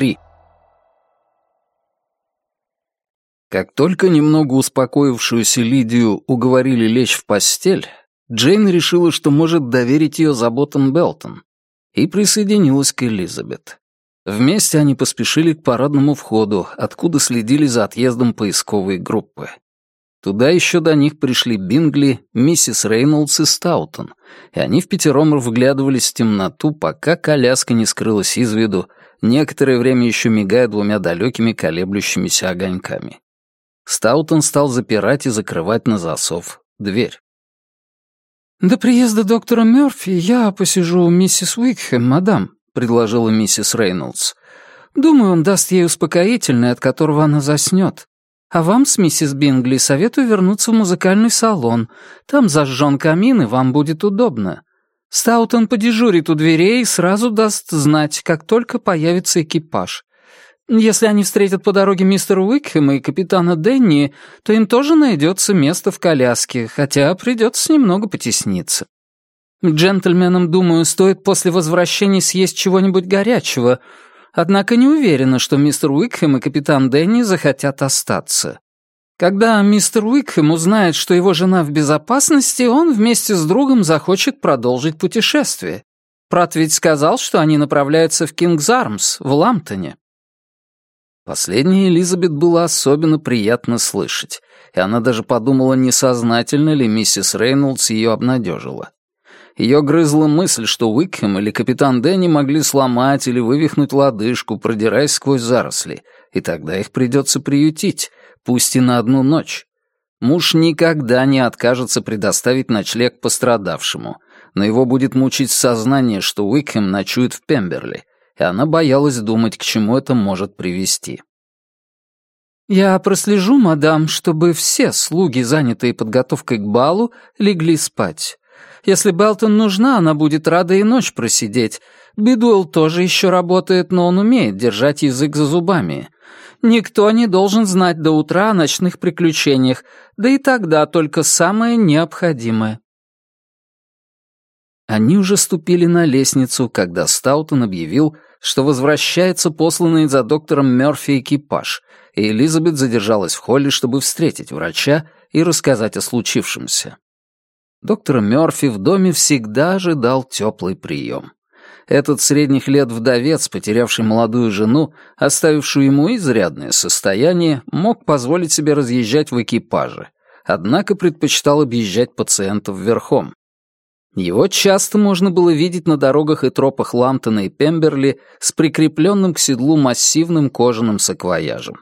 внутри. Как только немного успокоившуюся Лидию уговорили лечь в постель, Джейн решила, что может доверить ее заботам Белтон, и присоединилась к Элизабет. Вместе они поспешили к парадному входу, откуда следили за отъездом поисковой группы. Туда еще до них пришли Бингли, миссис Рейнолдс и Стаутон, и они в пятером вглядывались в темноту, пока коляска не скрылась из виду, Некоторое время еще мигая двумя далекими колеблющимися огоньками. Стаутон стал запирать и закрывать на засов дверь. «До приезда доктора Мёрфи я посижу у миссис Уикхэм, мадам», — предложила миссис Рейнольдс. «Думаю, он даст ей успокоительное, от которого она заснет. А вам с миссис Бингли советую вернуться в музыкальный салон. Там зажжен камин, и вам будет удобно. Стаутон подежурит у дверей и сразу даст знать, как только появится экипаж. Если они встретят по дороге мистера Уикхема и капитана Денни, то им тоже найдется место в коляске, хотя придется немного потесниться. Джентльменам, думаю, стоит после возвращения съесть чего-нибудь горячего, однако не уверена, что мистер Уикхем и капитан Денни захотят остаться. Когда мистер Уикхэм узнает, что его жена в безопасности, он вместе с другом захочет продолжить путешествие. Прат ведь сказал, что они направляются в Кингзармс, в Ламптоне. Последнее Элизабет было особенно приятно слышать, и она даже подумала, несознательно ли миссис Рейнольдс ее обнадежила. Ее грызла мысль, что Уикхэм или капитан Дэнни могли сломать или вывихнуть лодыжку, продираясь сквозь заросли, и тогда их придется приютить, пусть и на одну ночь. Муж никогда не откажется предоставить ночлег пострадавшему, но его будет мучить сознание, что Уикхэм ночует в Пемберли, и она боялась думать, к чему это может привести. «Я прослежу, мадам, чтобы все слуги, занятые подготовкой к балу, легли спать. Если Белтон нужна, она будет рада и ночь просидеть. Бидуэлл тоже еще работает, но он умеет держать язык за зубами. Никто не должен знать до утра о ночных приключениях, да и тогда только самое необходимое. Они уже ступили на лестницу, когда Стаутон объявил, что возвращается посланный за доктором Мёрфи экипаж, и Элизабет задержалась в холле, чтобы встретить врача и рассказать о случившемся. Доктор Мёрфи в доме всегда ожидал теплый прием этот средних лет вдовец, потерявший молодую жену, оставившую ему изрядное состояние, мог позволить себе разъезжать в экипаже, однако предпочитал объезжать пациентов верхом. Его часто можно было видеть на дорогах и тропах Ламптона и Пемберли с прикрепленным к седлу массивным кожаным саквояжем.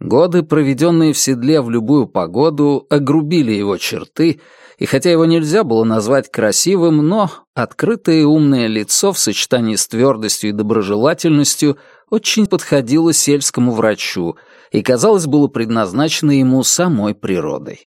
Годы, проведенные в седле в любую погоду, огрубили его черты — и хотя его нельзя было назвать красивым, но открытое и умное лицо в сочетании с твердостью и доброжелательностью очень подходило сельскому врачу и, казалось, было предназначено ему самой природой.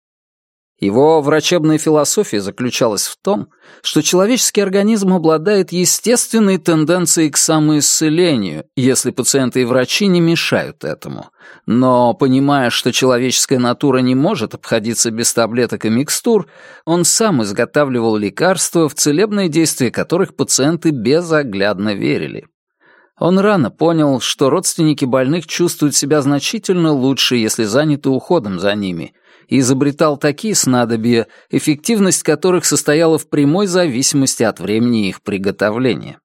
Его врачебная философия заключалась в том, что человеческий организм обладает естественной тенденцией к самоисцелению, если пациенты и врачи не мешают этому. Но, понимая, что человеческая натура не может обходиться без таблеток и микстур, он сам изготавливал лекарства, в целебные действия которых пациенты безоглядно верили. Он рано понял, что родственники больных чувствуют себя значительно лучше, если заняты уходом за ними, и изобретал такие снадобья, эффективность которых состояла в прямой зависимости от времени их приготовления.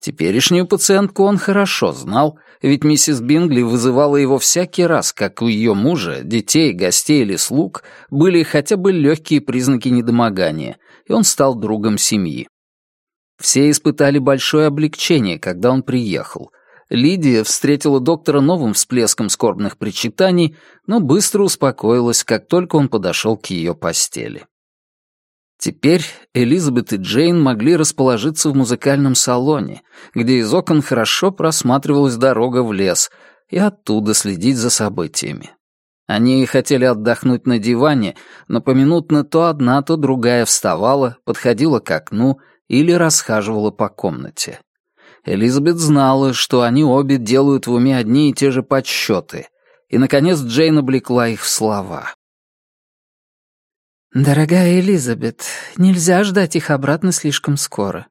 Теперешнюю пациентку он хорошо знал, ведь миссис Бингли вызывала его всякий раз, как у ее мужа, детей, гостей или слуг были хотя бы легкие признаки недомогания, и он стал другом семьи. Все испытали большое облегчение, когда он приехал. Лидия встретила доктора новым всплеском скорбных причитаний, но быстро успокоилась, как только он подошел к ее постели. Теперь Элизабет и Джейн могли расположиться в музыкальном салоне, где из окон хорошо просматривалась дорога в лес, и оттуда следить за событиями. Они хотели отдохнуть на диване, но поминутно то одна, то другая вставала, подходила к окну или расхаживала по комнате. Элизабет знала, что они обе делают в уме одни и те же подсчеты, и, наконец, Джейн облекла их в слова. «Дорогая Элизабет, нельзя ждать их обратно слишком скоро.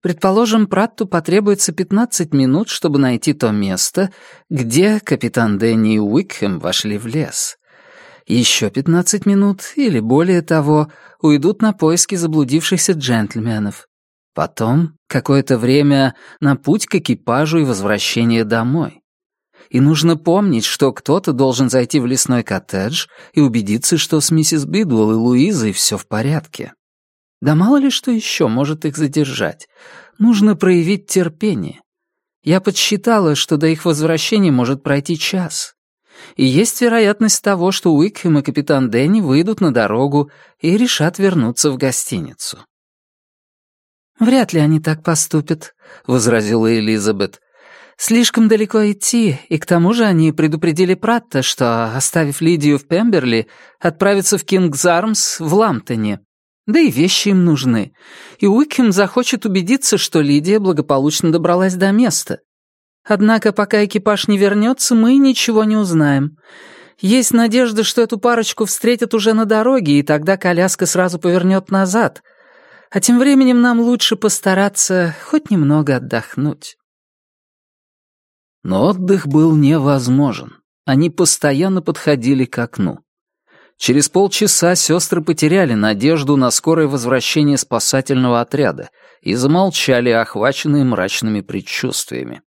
Предположим, Пратту потребуется 15 минут, чтобы найти то место, где капитан Дэнни и Уикхэм вошли в лес. Еще 15 минут, или более того, уйдут на поиски заблудившихся джентльменов. Потом какое-то время на путь к экипажу и возвращение домой. И нужно помнить, что кто-то должен зайти в лесной коттедж и убедиться, что с миссис Бидвелл и Луизой все в порядке. Да мало ли что еще может их задержать. Нужно проявить терпение. Я подсчитала, что до их возвращения может пройти час. И есть вероятность того, что Уикхэм и капитан Дэнни выйдут на дорогу и решат вернуться в гостиницу. «Вряд ли они так поступят», — возразила Элизабет. «Слишком далеко идти, и к тому же они предупредили Пратта, что, оставив Лидию в Пемберли, отправятся в Кингзармс в Ламптоне. Да и вещи им нужны. И Уикхем захочет убедиться, что Лидия благополучно добралась до места. Однако, пока экипаж не вернется, мы ничего не узнаем. Есть надежда, что эту парочку встретят уже на дороге, и тогда коляска сразу повернет назад». А тем временем нам лучше постараться хоть немного отдохнуть». Но отдых был невозможен. Они постоянно подходили к окну. Через полчаса сестры потеряли надежду на скорое возвращение спасательного отряда и замолчали, охваченные мрачными предчувствиями.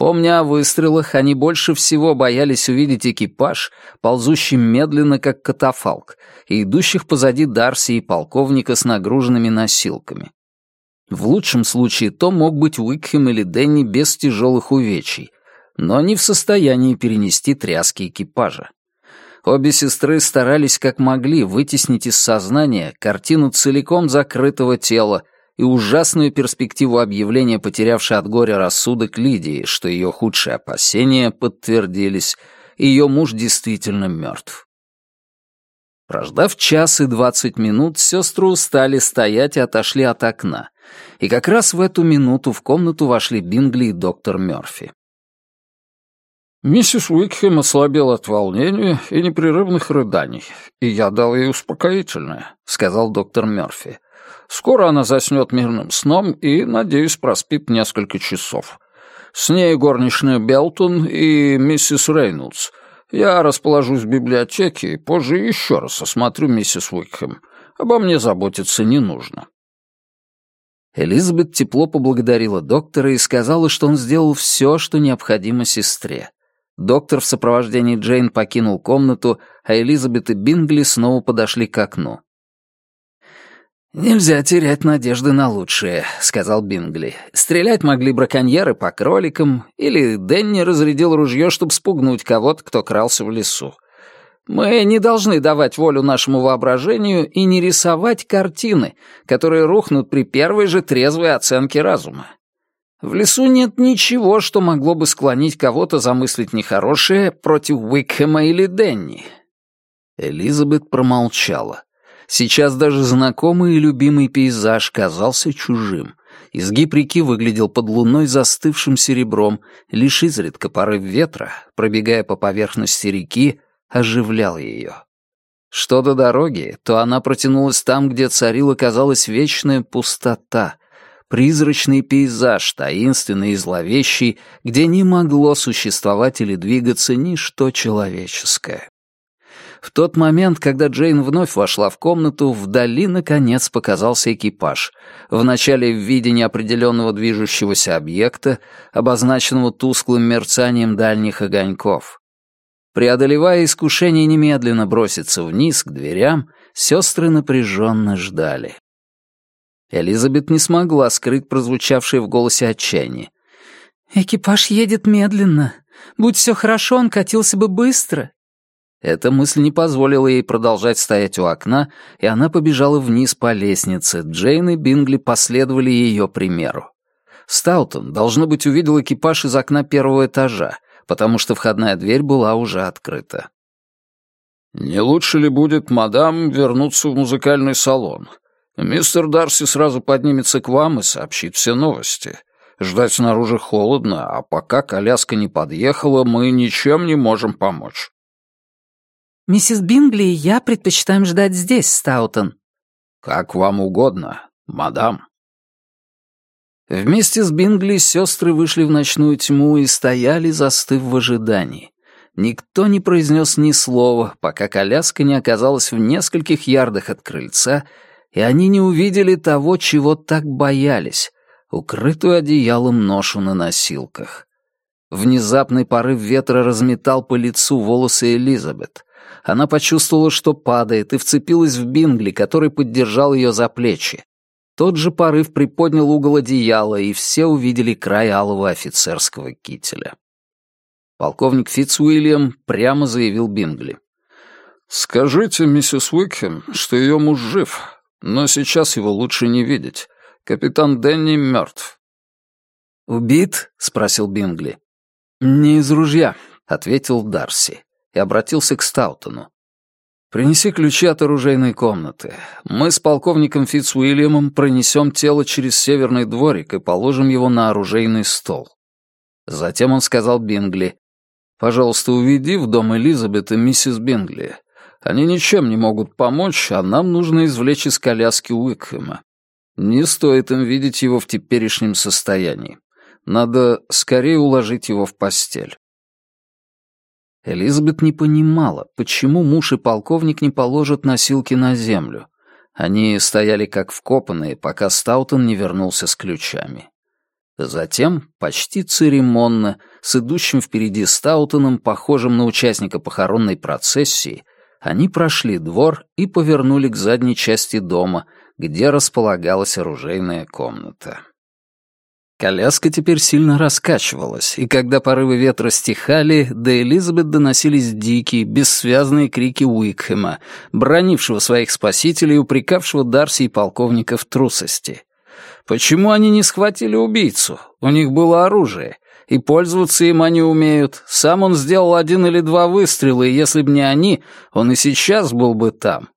Помня, о выстрелах они больше всего боялись увидеть экипаж, ползущий медленно, как катафалк, и идущих позади Дарси и полковника с нагруженными носилками. В лучшем случае то мог быть Уикхем или Дэнни без тяжелых увечий, но не в состоянии перенести тряски экипажа. Обе сестры старались как могли вытеснить из сознания картину целиком закрытого тела, и ужасную перспективу объявления потерявшей от горя рассудок Лидии, что ее худшие опасения подтвердились, и ее муж действительно мертв. Прождав час и двадцать минут, сестры устали стоять и отошли от окна. И как раз в эту минуту в комнату вошли Бингли и доктор Мёрфи. Миссис Уикхем ослабела от волнения и непрерывных рыданий, и я дал ей успокоительное, — сказал доктор Мёрфи. Скоро она заснет мирным сном и, надеюсь, проспит несколько часов. С ней горничная Белтон и миссис Рейнольдс. Я расположусь в библиотеке и позже еще раз осмотрю миссис Уикхэм. Обо мне заботиться не нужно». Элизабет тепло поблагодарила доктора и сказала, что он сделал все, что необходимо сестре. Доктор в сопровождении Джейн покинул комнату, а Элизабет и Бингли снова подошли к окну. «Нельзя терять надежды на лучшее», — сказал Бингли. «Стрелять могли браконьеры по кроликам, или Дэнни разрядил ружье, чтобы спугнуть кого-то, кто крался в лесу. Мы не должны давать волю нашему воображению и не рисовать картины, которые рухнут при первой же трезвой оценке разума. В лесу нет ничего, что могло бы склонить кого-то замыслить нехорошее против Уикхэма или Дэнни». Элизабет промолчала. Сейчас даже знакомый и любимый пейзаж казался чужим. Изгиб реки выглядел под луной застывшим серебром, лишь изредка порыв ветра, пробегая по поверхности реки, оживлял ее. Что до дороги, то она протянулась там, где царила, казалось, вечная пустота, призрачный пейзаж, таинственный и зловещий, где не могло существовать или двигаться ничто человеческое. В тот момент, когда Джейн вновь вошла в комнату, вдали, наконец, показался экипаж. Вначале в виде неопределенного движущегося объекта, обозначенного тусклым мерцанием дальних огоньков. Преодолевая искушение немедленно броситься вниз к дверям, сестры напряженно ждали. Элизабет не смогла скрыть прозвучавшее в голосе отчаяние. «Экипаж едет медленно. Будь все хорошо, он катился бы быстро». Эта мысль не позволила ей продолжать стоять у окна, и она побежала вниз по лестнице. Джейн и Бингли последовали ее примеру. Стаутон, должно быть, увидел экипаж из окна первого этажа, потому что входная дверь была уже открыта. «Не лучше ли будет, мадам, вернуться в музыкальный салон? Мистер Дарси сразу поднимется к вам и сообщит все новости. Ждать снаружи холодно, а пока коляска не подъехала, мы ничем не можем помочь». «Миссис Бингли, я предпочитаю ждать здесь, Стаутон». «Как вам угодно, мадам». Вместе с Бингли сестры вышли в ночную тьму и стояли, застыв в ожидании. Никто не произнес ни слова, пока коляска не оказалась в нескольких ярдах от крыльца, и они не увидели того, чего так боялись — укрытую одеялом ношу на носилках. Внезапный порыв ветра разметал по лицу волосы Элизабет. Она почувствовала, что падает, и вцепилась в Бингли, который поддержал ее за плечи. Тот же порыв приподнял угол одеяла, и все увидели край алого офицерского кителя. Полковник Фитцуильям прямо заявил Бингли. «Скажите, миссис Уикхем, что ее муж жив, но сейчас его лучше не видеть. Капитан Дэнни мертв». «Убит?» — спросил Бингли. «Не из ружья», — ответил Дарси и обратился к Стаутону. «Принеси ключи от оружейной комнаты. Мы с полковником Фицуильямом пронесем тело через северный дворик и положим его на оружейный стол». Затем он сказал Бингли, «Пожалуйста, уведи в дом Элизабет и миссис Бингли. Они ничем не могут помочь, а нам нужно извлечь из коляски Уикхэма. Не стоит им видеть его в теперешнем состоянии». Надо скорее уложить его в постель. Элизабет не понимала, почему муж и полковник не положат носилки на землю. Они стояли как вкопанные, пока Стаутон не вернулся с ключами. Затем, почти церемонно, с идущим впереди Стаутоном, похожим на участника похоронной процессии, они прошли двор и повернули к задней части дома, где располагалась оружейная комната. Коляска теперь сильно раскачивалась, и когда порывы ветра стихали, до Элизабет доносились дикие, бессвязные крики Уикхема, бронившего своих спасителей и упрекавшего Дарси и полковника в трусости. Почему они не схватили убийцу? У них было оружие, и пользоваться им они умеют. Сам он сделал один или два выстрела, и если бы не они, он и сейчас был бы там.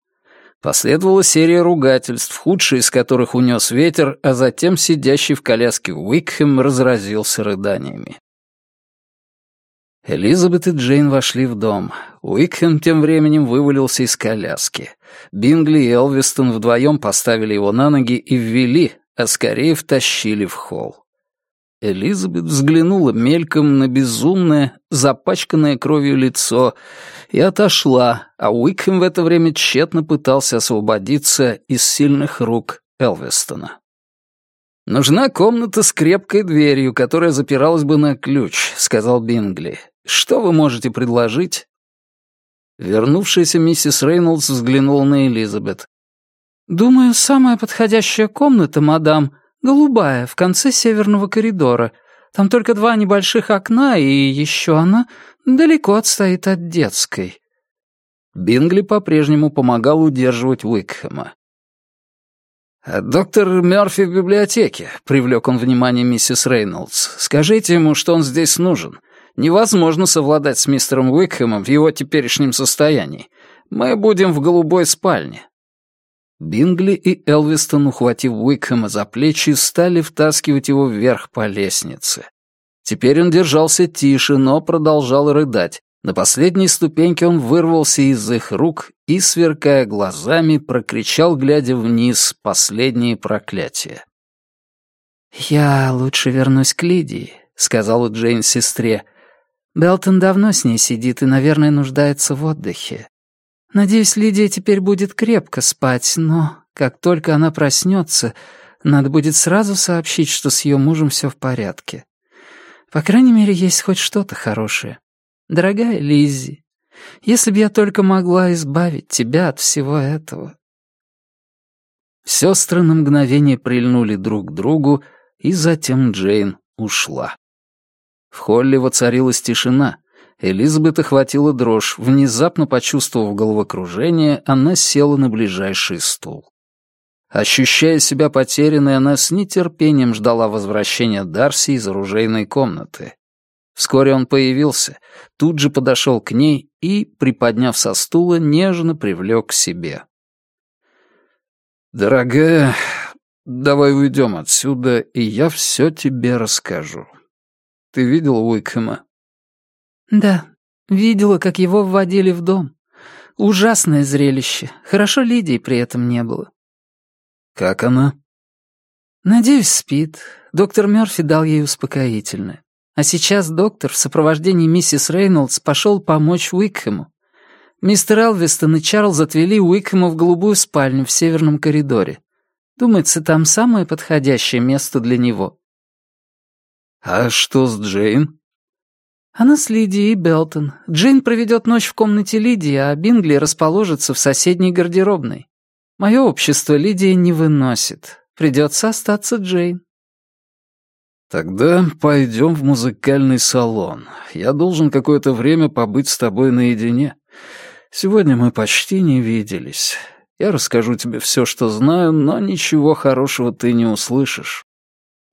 Последовала серия ругательств, худшие из которых унес ветер, а затем сидящий в коляске Уикхэм разразился рыданиями. Элизабет и Джейн вошли в дом. Уикхэм тем временем вывалился из коляски. Бингли и Элвистон вдвоем поставили его на ноги и ввели, а скорее втащили в холл. Элизабет взглянула мельком на безумное, запачканное кровью лицо и отошла, а Уикхэм в это время тщетно пытался освободиться из сильных рук Элвестона. «Нужна комната с крепкой дверью, которая запиралась бы на ключ», — сказал Бингли. «Что вы можете предложить?» Вернувшаяся миссис Рейнольдс взглянула на Элизабет. «Думаю, самая подходящая комната, мадам, «Голубая, в конце северного коридора. Там только два небольших окна, и еще она далеко отстоит от детской». Бингли по-прежнему помогал удерживать Уикхэма. «Доктор Мёрфи в библиотеке», — привлек он внимание миссис Рейнольдс. «Скажите ему, что он здесь нужен. Невозможно совладать с мистером Уикхэмом в его теперешнем состоянии. Мы будем в голубой спальне. Бингли и Элвистон, ухватив Уикхэма за плечи, стали втаскивать его вверх по лестнице. Теперь он держался тише, но продолжал рыдать. На последней ступеньке он вырвался из их рук и, сверкая глазами, прокричал, глядя вниз, последние проклятия. «Я лучше вернусь к Лидии», — сказала Джейн сестре. «Белтон давно с ней сидит и, наверное, нуждается в отдыхе. Надеюсь, Лидия теперь будет крепко спать, но как только она проснется, надо будет сразу сообщить, что с ее мужем все в порядке. По крайней мере, есть хоть что-то хорошее. Дорогая Лиззи, если бы я только могла избавить тебя от всего этого. Сестры на мгновение прильнули друг к другу, и затем Джейн ушла. В холле воцарилась тишина — Элизабет охватила дрожь. Внезапно почувствовав головокружение, она села на ближайший стул. Ощущая себя потерянной, она с нетерпением ждала возвращения Дарси из оружейной комнаты. Вскоре он появился, тут же подошел к ней и, приподняв со стула, нежно привлек к себе. «Дорогая, давай уйдем отсюда, и я все тебе расскажу. Ты видел Уикхэма?» «Да, видела, как его вводили в дом. Ужасное зрелище. Хорошо Лидии при этом не было». «Как она?» «Надеюсь, спит. Доктор Мёрфи дал ей успокоительное. А сейчас доктор в сопровождении миссис Рейнольдс пошел помочь Уикхэму. Мистер Алвестон и Чарльз отвели Уикхэма в голубую спальню в северном коридоре. Думается, там самое подходящее место для него». «А что с Джейн?» Она с Лидией Белтон. Джейн проведет ночь в комнате Лидии, а Бингли расположится в соседней гардеробной. Мое общество Лидия не выносит. Придется остаться Джейн. «Тогда пойдем в музыкальный салон. Я должен какое-то время побыть с тобой наедине. Сегодня мы почти не виделись. Я расскажу тебе все, что знаю, но ничего хорошего ты не услышишь.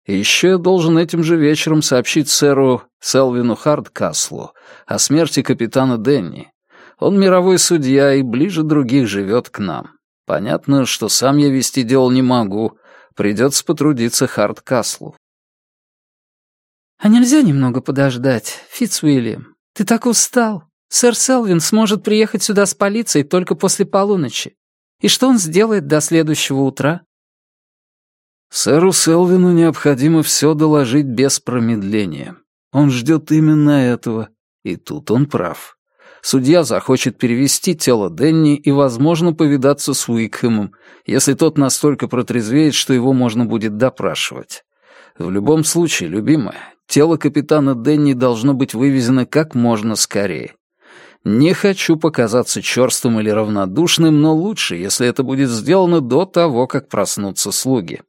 Еще должен этим же вечером сообщить сэру Селвину Хардкаслу о смерти капитана Денни. Он мировой судья и ближе других живет к нам. Понятно, что сам я вести дело не могу. Придется потрудиться Хардкаслу. «А нельзя немного подождать, Фитц Ты так устал. Сэр Селвин сможет приехать сюда с полицией только после полуночи. И что он сделает до следующего утра?» Сэру Селвину необходимо все доложить без промедления. Он ждет именно этого. И тут он прав. Судья захочет перевести тело Денни и, возможно, повидаться с Уикхэмом, если тот настолько протрезвеет, что его можно будет допрашивать. В любом случае, любимая, тело капитана Денни должно быть вывезено как можно скорее. Не хочу показаться черствым или равнодушным, но лучше, если это будет сделано до того, как проснутся слуги.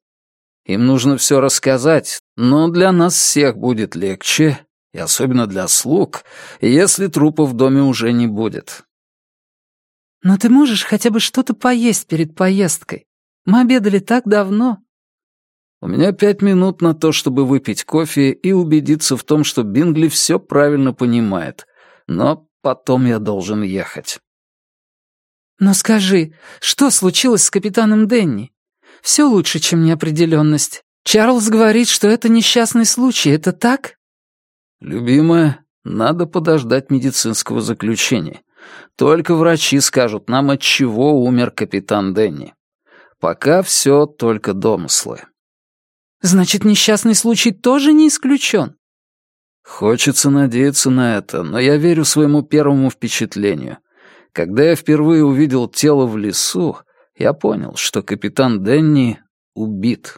Им нужно все рассказать, но для нас всех будет легче, и особенно для слуг, если трупа в доме уже не будет. Но ты можешь хотя бы что-то поесть перед поездкой. Мы обедали так давно. У меня пять минут на то, чтобы выпить кофе и убедиться в том, что Бингли все правильно понимает. Но потом я должен ехать. Но скажи, что случилось с капитаном Денни? Все лучше, чем неопределенность. Чарльз говорит, что это несчастный случай. Это так?» «Любимая, надо подождать медицинского заключения. Только врачи скажут нам, от чего умер капитан Дэнни. Пока все только домыслы». «Значит, несчастный случай тоже не исключен?» «Хочется надеяться на это, но я верю своему первому впечатлению. Когда я впервые увидел тело в лесу, я понял, что капитан Денни убит.